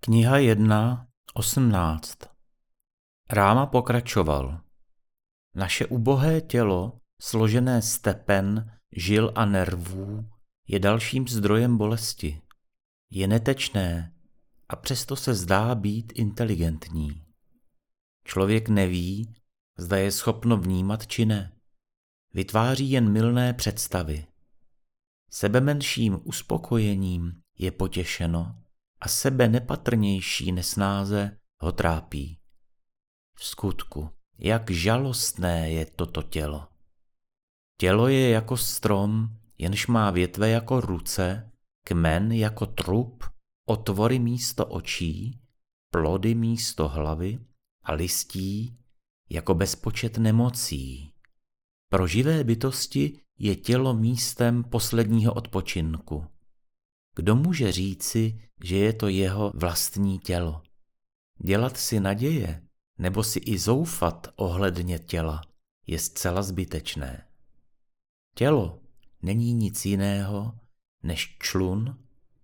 Kniha 1, 18 Ráma pokračoval. Naše ubohé tělo, složené z tepen, žil a nervů, je dalším zdrojem bolesti. Je netečné a přesto se zdá být inteligentní. Člověk neví, zda je schopno vnímat či ne. Vytváří jen milné představy. Sebemenším uspokojením je potěšeno a sebe nepatrnější nesnáze ho trápí. V skutku, jak žalostné je toto tělo. Tělo je jako strom, jenž má větve jako ruce, kmen jako trup, otvory místo očí, plody místo hlavy a listí jako bezpočet nemocí. Pro živé bytosti je tělo místem posledního odpočinku. Kdo může říci, že je to jeho vlastní tělo? Dělat si naděje nebo si i zoufat ohledně těla je zcela zbytečné. Tělo není nic jiného než člun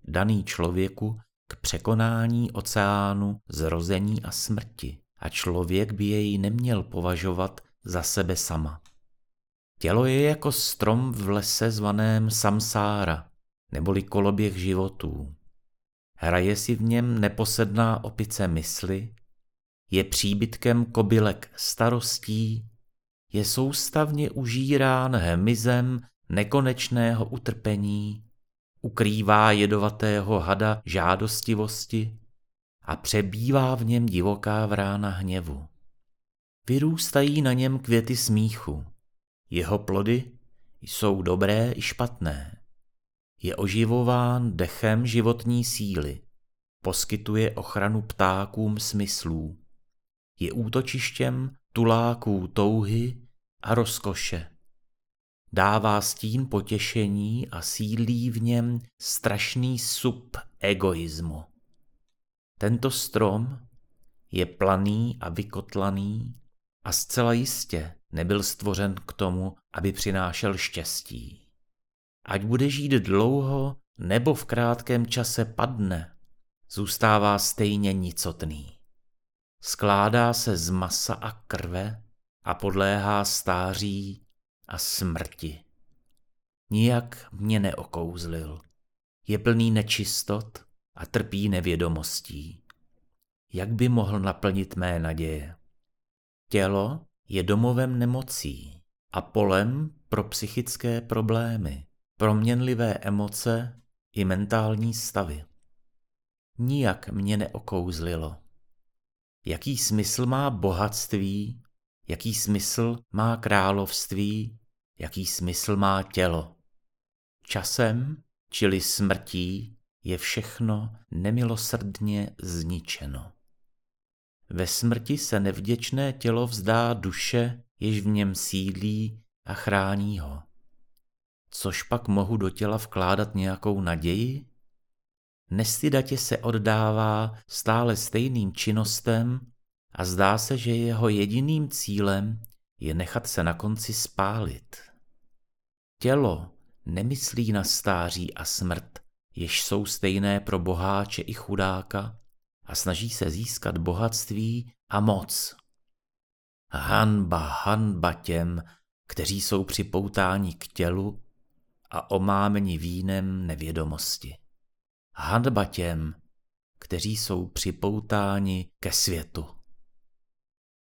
daný člověku k překonání oceánu zrození a smrti a člověk by jej neměl považovat za sebe sama. Tělo je jako strom v lese zvaném samsára, neboli koloběh životů. Hraje si v něm neposedná opice mysli, je příbytkem kobylek starostí, je soustavně užírán hmyzem nekonečného utrpení, ukrývá jedovatého hada žádostivosti a přebývá v něm divoká vrána hněvu. Vyrůstají na něm květy smíchu. Jeho plody jsou dobré i špatné. Je oživován dechem životní síly. Poskytuje ochranu ptákům smyslů. Je útočištěm tuláků touhy a rozkoše. Dává stín potěšení a sílí v něm strašný sub egoismu. Tento strom je planý a vykotlaný a zcela jistě nebyl stvořen k tomu, aby přinášel štěstí. Ať bude žít dlouho nebo v krátkém čase padne, zůstává stejně nicotný. Skládá se z masa a krve a podléhá stáří a smrti. Nijak mě neokouzlil. Je plný nečistot a trpí nevědomostí. Jak by mohl naplnit mé naděje? Tělo je domovem nemocí a polem pro psychické problémy, proměnlivé emoce i mentální stavy. Nijak mě neokouzlilo. Jaký smysl má bohatství, jaký smysl má království, jaký smysl má tělo. Časem, čili smrtí, je všechno nemilosrdně zničeno. Ve smrti se nevděčné tělo vzdá duše, jež v něm sídlí a chrání ho. Což pak mohu do těla vkládat nějakou naději? Nestydatě se oddává stále stejným činnostem a zdá se, že jeho jediným cílem je nechat se na konci spálit. Tělo nemyslí na stáří a smrt, jež jsou stejné pro boháče i chudáka a snaží se získat bohatství a moc. Hanba, hanba těm, kteří jsou připoutáni k tělu a omámeni vínem nevědomosti. Hanba těm, kteří jsou připoutáni ke světu.